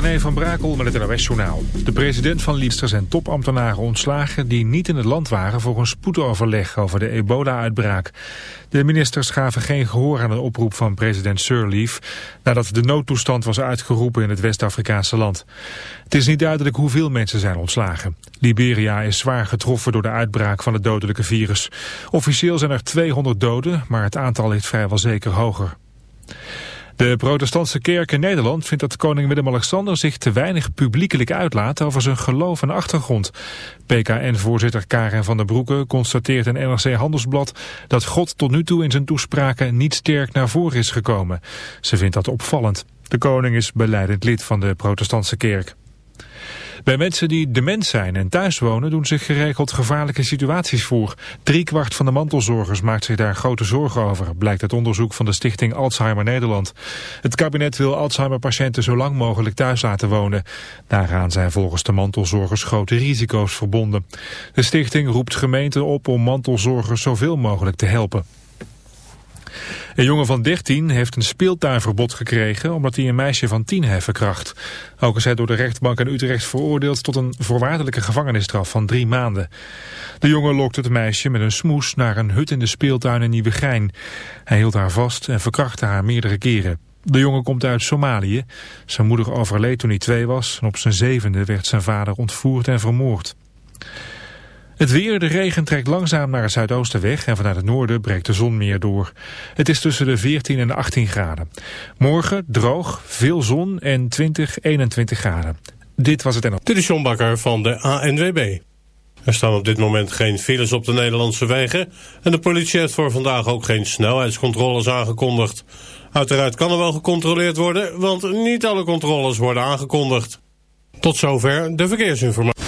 René van Brakel met het NOS-journaal. De president van Liester zijn topambtenaren ontslagen... die niet in het land waren voor een spoedoverleg over de ebola-uitbraak. De ministers gaven geen gehoor aan de oproep van president Sirleaf... nadat de noodtoestand was uitgeroepen in het West-Afrikaanse land. Het is niet duidelijk hoeveel mensen zijn ontslagen. Liberia is zwaar getroffen door de uitbraak van het dodelijke virus. Officieel zijn er 200 doden, maar het aantal is vrijwel zeker hoger. De protestantse kerk in Nederland vindt dat koning Willem-Alexander zich te weinig publiekelijk uitlaat over zijn geloof en achtergrond. PKN-voorzitter Karen van der Broeke constateert in NRC Handelsblad dat God tot nu toe in zijn toespraken niet sterk naar voren is gekomen. Ze vindt dat opvallend. De koning is beleidend lid van de protestantse kerk. Bij mensen die dement zijn en thuis wonen doen zich geregeld gevaarlijke situaties voor. kwart van de mantelzorgers maakt zich daar grote zorgen over, blijkt uit onderzoek van de stichting Alzheimer Nederland. Het kabinet wil Alzheimer-patiënten zo lang mogelijk thuis laten wonen. Daaraan zijn volgens de mantelzorgers grote risico's verbonden. De stichting roept gemeenten op om mantelzorgers zoveel mogelijk te helpen. Een jongen van 13 heeft een speeltuinverbod gekregen omdat hij een meisje van 10 heeft verkracht. Ook is hij door de rechtbank in Utrecht veroordeeld tot een voorwaardelijke gevangenisstraf van drie maanden. De jongen lokte het meisje met een smoes naar een hut in de speeltuin in Nieuwegein. Hij hield haar vast en verkrachtte haar meerdere keren. De jongen komt uit Somalië. Zijn moeder overleed toen hij twee was en op zijn zevende werd zijn vader ontvoerd en vermoord. Het weer, de regen trekt langzaam naar het zuidoosten weg en vanuit het noorden breekt de zon meer door. Het is tussen de 14 en 18 graden. Morgen droog, veel zon en 20, 21 graden. Dit was het en. Dit is John Bakker van de ANWB. Er staan op dit moment geen files op de Nederlandse wegen... en de politie heeft voor vandaag ook geen snelheidscontroles aangekondigd. Uiteraard kan er wel gecontroleerd worden, want niet alle controles worden aangekondigd. Tot zover de verkeersinformatie.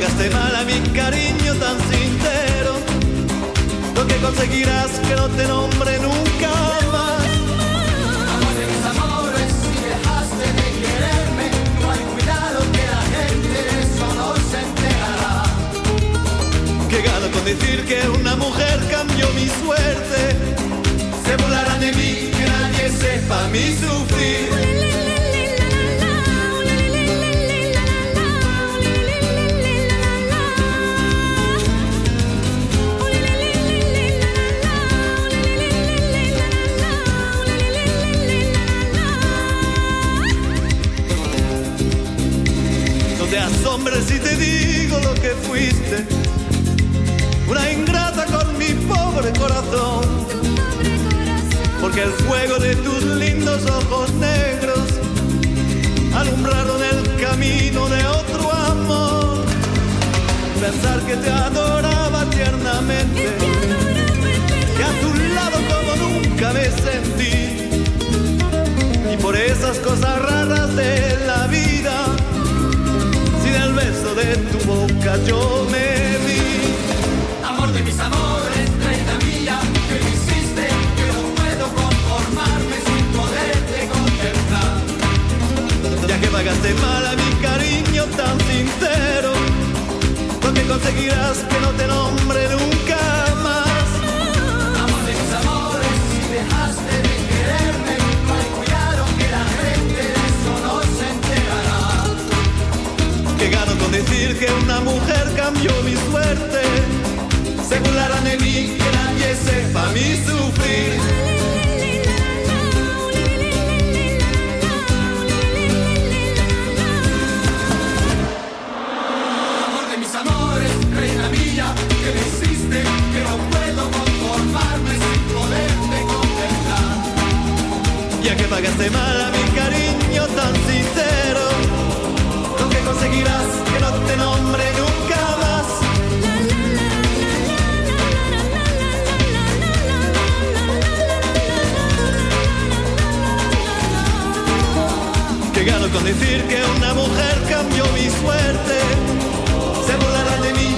Pagaste mal a mi cariño tan sincero. Lo que conseguirás que no te nombre nunca más. Amor de mis amores, si dejaste de quererme, no hay cuidado que la gente de eso no se enterará. Que gano con decir que una mujer cambió mi suerte. Se burlarán de mí, que nadie sepa mi sufrir. Que no te nombre nunca más. Amor de mis amores, si dejaste de quererme, hay cuidado que la gente de eso no se enterará. Que gano con decir que una mujer cambió mi suerte. Se burlarán de mí, que nadie sepa mi sufrir. Pagaste mal a mi cariño tan sincero, lo que conseguirás que no te nombre nunca más. Que gano con decir que una mujer cambió mi suerte. Se burlarán de mí,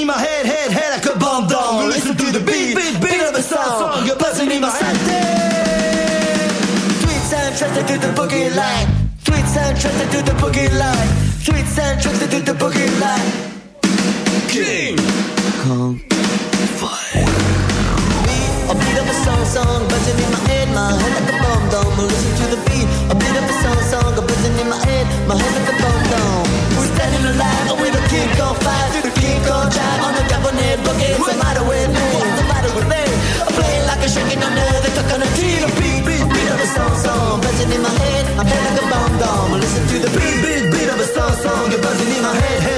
in my head, head, head like a bomb down. Listen to the beat, beat, beat of a song, song. You're buzzing in my head. Sweet sound trusted through the boogie line. Sweet sound trusted through the boogie line. Sweet sound trusted through the boogie line. King Kong Fire. A beat of a song, song, buzzing in my head, my head like a bomb dome. Listen to the beat, a beat of a song, song, buzzing in my head, my head like a bomb dome. We're standing alive with a king on fire, the king on the Japanese boogie. What's the matter with me? What's the matter with me? I'm playing like a shaking under the coconut tree. The beat, beat, beat of a song, song, buzzing in my head, my head like a bomb dome. Listen to the beat, beat, beat of a song, song, you're buzzing in my head, head,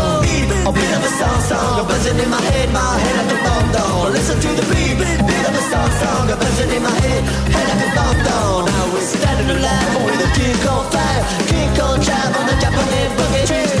Beat, a beat of a sound sound Buzzing in my head, my head like a bomb down. Listen to the beat, beat of a sound sound Buzzing in my head, head like a bomb down. Now we're standing alive with a king on fire. King on drive on the Japanese boogie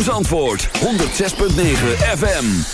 ZFM 106.9 FM.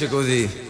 piace così.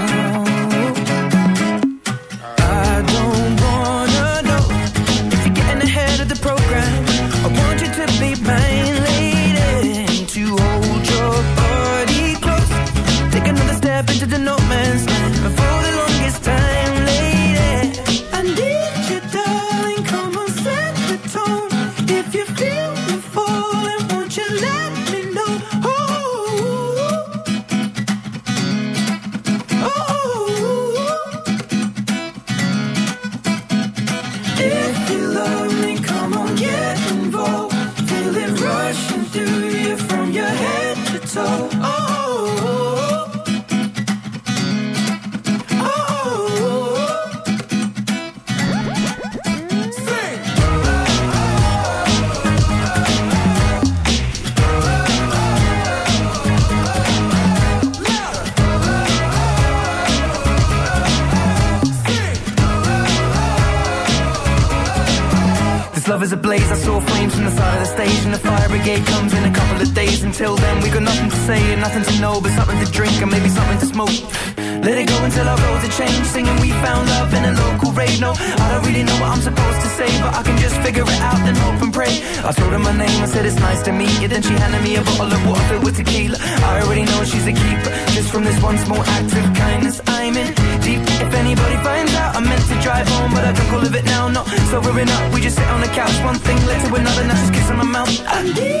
said it's nice to meet you. Then she handed me a bottle of water filled with tequila. I already know she's a keeper. Just from this one small act of kindness, I'm in deep. If anybody finds out, I meant to drive home, but I can't call it now. No, so we're up. We just sit on the couch, one thing led to another. Now she's kissing my mouth. I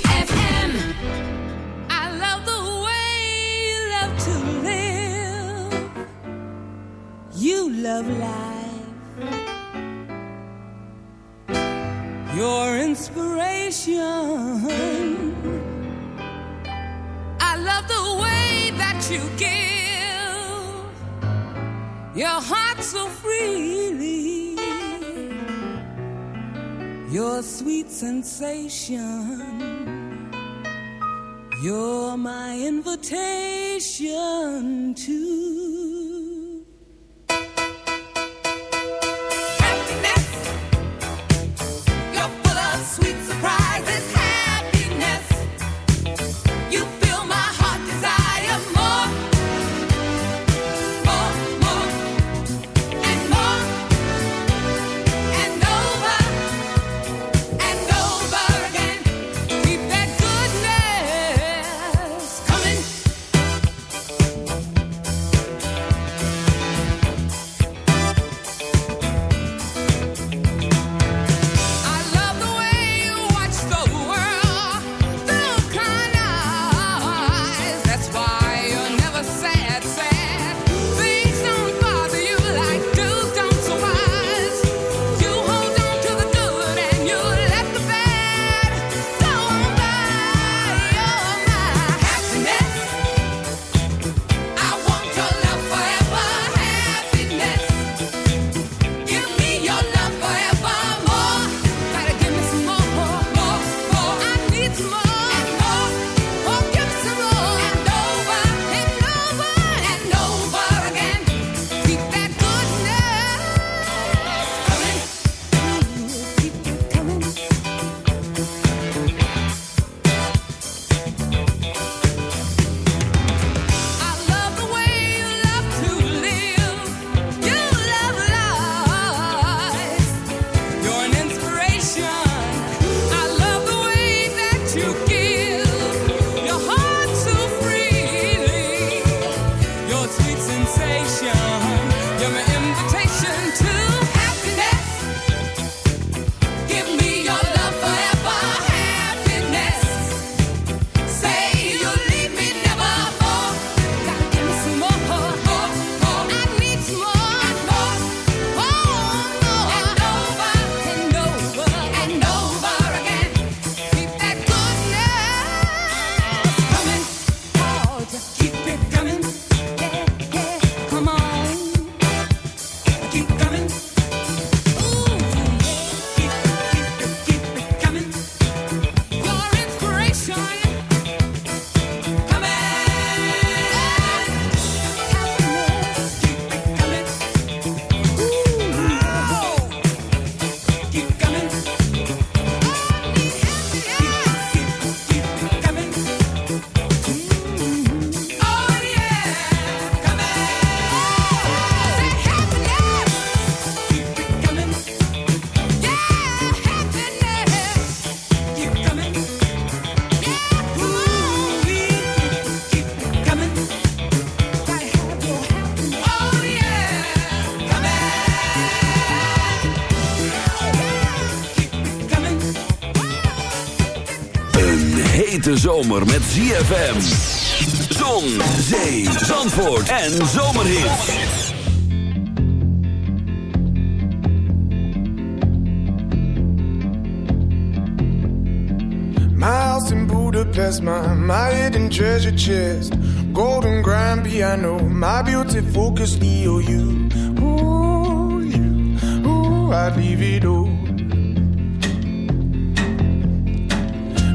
hete zomer met ZFM. Zon, zee, zandvoort en zomerhit. My house in Budapest, my, my hidden treasure chest. Golden grand piano, my beauty focus, you, Ooh, you, ooh, I leave it all.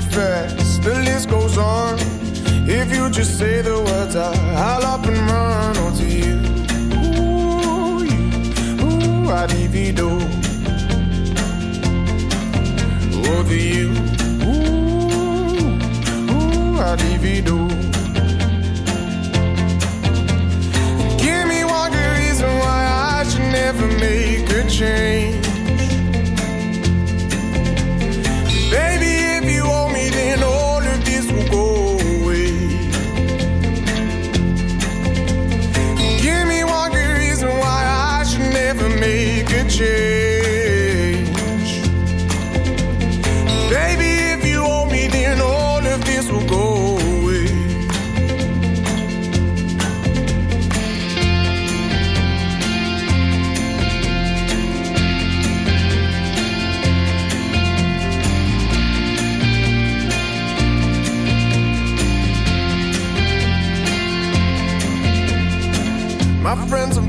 fancy fast. The list goes on. If you just say the words, I, I'll up and run onto oh, you. Ooh, you, ooh, I do. Oh, to you, ooh, ooh, I do. Give me one good reason why I should never make a change.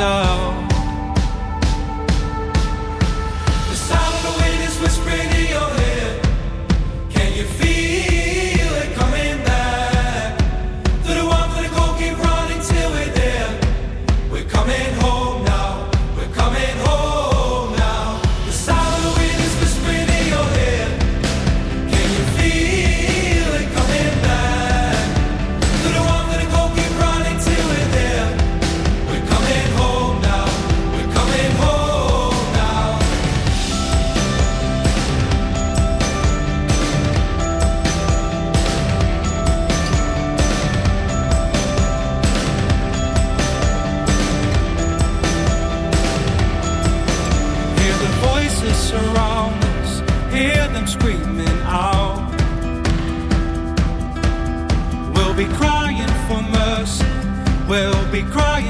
again crying